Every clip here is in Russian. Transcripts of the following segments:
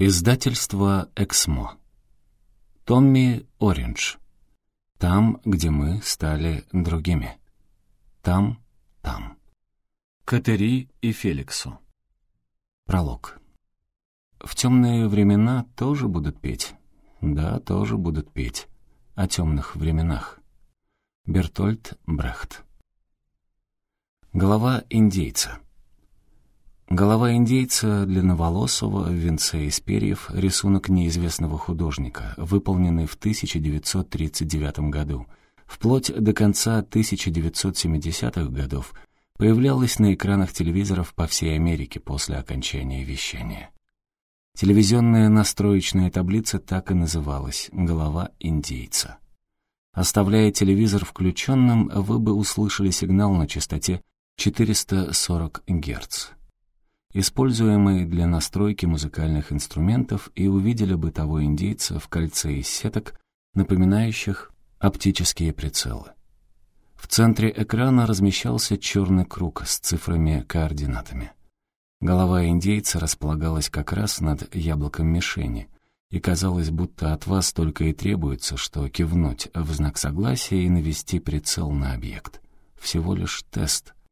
Издательство «Эксмо». Томми Ориндж. Там, где мы стали другими. Там, там. Катери и Феликсу. Пролог. В темные времена тоже будут петь. Да, тоже будут петь. О темных временах. Бертольд Брехт. Голова индейца. Голова индейца длинноволосого в венце из перьев, рисунок неизвестного художника, выполненный в 1939 году. Вплоть до конца 1970-х годов появлялась на экранах телевизоров по всей Америке после окончания вещания. Телевизионная настроечная таблица так и называлась «Голова индейца». Оставляя телевизор включенным, вы бы услышали сигнал на частоте 440 Гц используемые для настройки музыкальных инструментов, и увидели бы того индейца в кольце из сеток, напоминающих оптические прицелы. В центре экрана размещался черный круг с цифрами-координатами. Голова индейца располагалась как раз над яблоком мишени, и казалось, будто от вас только и требуется, что кивнуть в знак согласия и навести прицел на объект. Всего лишь тест —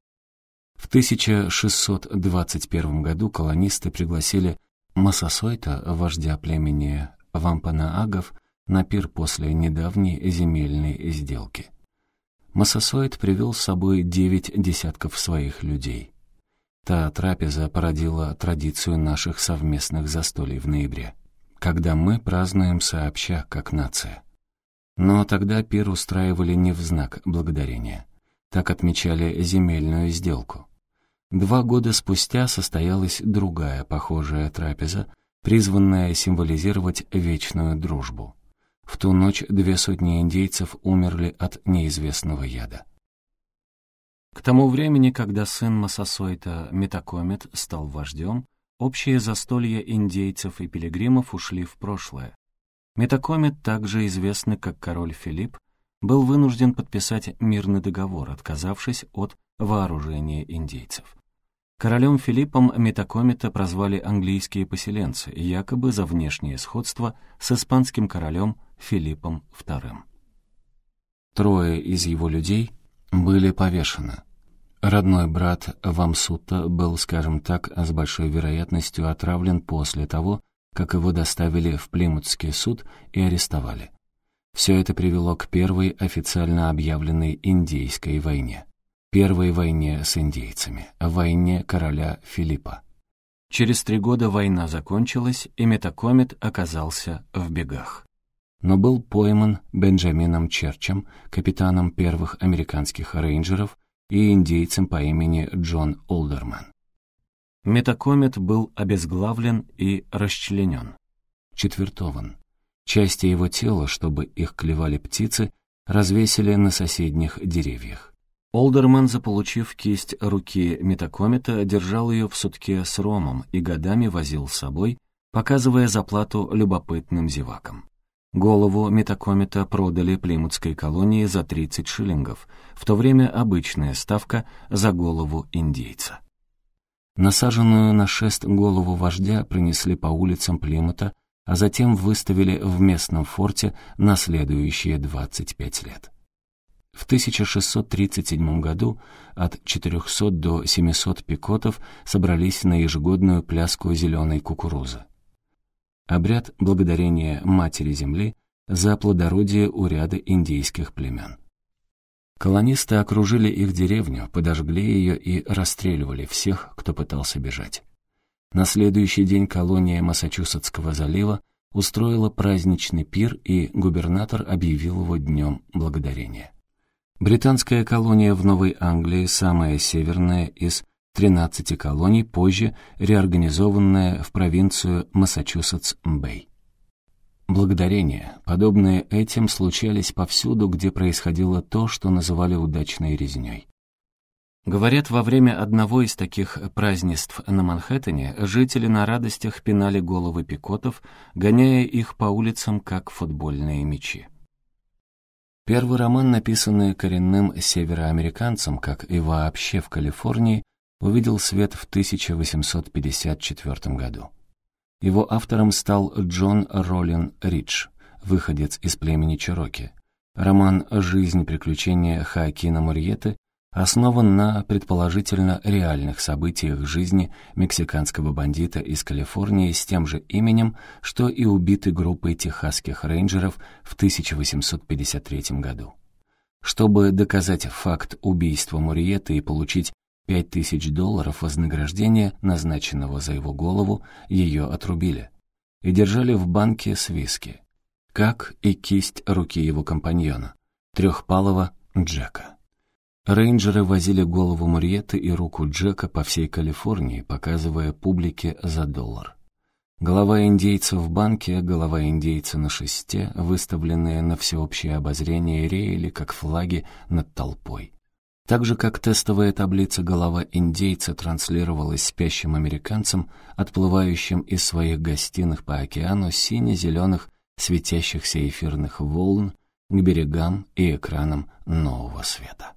в 1621 году колонисты пригласили Масасойта, вождя племени Вампанаагов, на пир после недавней земельной сделки. Массасоид привел с собой девять десятков своих людей. Та трапеза породила традицию наших совместных застолий в ноябре, когда мы празднуем сообща, как нация. Но тогда пир устраивали не в знак благодарения. Так отмечали земельную сделку. Два года спустя состоялась другая похожая трапеза, призванная символизировать вечную дружбу. В ту ночь две сотни индейцев умерли от неизвестного яда. К тому времени, когда сын Масасойта Метакомет стал вождем, общие застолья индейцев и пилигримов ушли в прошлое. Метакомет, также известный как король Филипп, был вынужден подписать мирный договор, отказавшись от вооружения индейцев. Королем Филиппом Метакомета прозвали английские поселенцы, якобы за внешнее сходство с испанским королем Филиппом II. Трое из его людей были повешены. Родной брат Вамсута был, скажем так, с большой вероятностью отравлен после того, как его доставили в Плимутский суд и арестовали. Все это привело к первой официально объявленной Индейской войне. Первой войне с индейцами, войне короля Филиппа. Через три года война закончилась, и Метакомет оказался в бегах. Но был пойман Бенджамином Черчем, капитаном первых американских рейнджеров и индейцем по имени Джон Олдерман. Метакомет был обезглавлен и расчленен. Четвертован. Части его тела, чтобы их клевали птицы, развесили на соседних деревьях. Олдерман, заполучив кисть руки метакомета, держал ее в сутке с ромом и годами возил с собой, показывая заплату любопытным зевакам. Голову метакомета продали плимутской колонии за 30 шиллингов, в то время обычная ставка за голову индейца. Насаженную на шест голову вождя принесли по улицам Плимута, а затем выставили в местном форте на следующие 25 лет. В 1637 году от 400 до 700 пикотов собрались на ежегодную пляску зеленой кукурузы. Обряд благодарения Матери Земли за плодородие у ряда индейских племен. Колонисты окружили их деревню, подожгли ее и расстреливали всех, кто пытался бежать. На следующий день колония Массачусетского залива устроила праздничный пир, и губернатор объявил его Днем Благодарения. Британская колония в Новой Англии, самая северная из 13 колоний, позже реорганизованная в провинцию Массачусетс-Бэй. Благодарения, подобные этим, случались повсюду, где происходило то, что называли удачной резней. Говорят, во время одного из таких празднеств на Манхэттене жители на радостях пинали головы пикотов, гоняя их по улицам, как футбольные мячи. Первый роман, написанный коренным североамериканцем, как и вообще в Калифорнии, увидел свет в 1854 году. Его автором стал Джон Роллин Ридж, выходец из племени Чероки. Роман «Жизнь приключения Хаакина Мурьеты» основан на предположительно реальных событиях жизни мексиканского бандита из Калифорнии с тем же именем, что и убитый группой техасских рейнджеров в 1853 году. Чтобы доказать факт убийства Мурьеты и получить 5000 долларов вознаграждения, назначенного за его голову, ее отрубили. И держали в банке с виски. Как и кисть руки его компаньона, трехпалого Джека. Рейнджеры возили голову Мурьеты и руку Джека по всей Калифорнии, показывая публике за доллар. Голова индейца в банке, голова индейца на шесте, выставленные на всеобщее обозрение, реяли, как флаги над толпой. Так же, как тестовая таблица голова индейца транслировалась спящим американцам, отплывающим из своих гостиных по океану сине-зеленых светящихся эфирных волн к берегам и экранам нового света.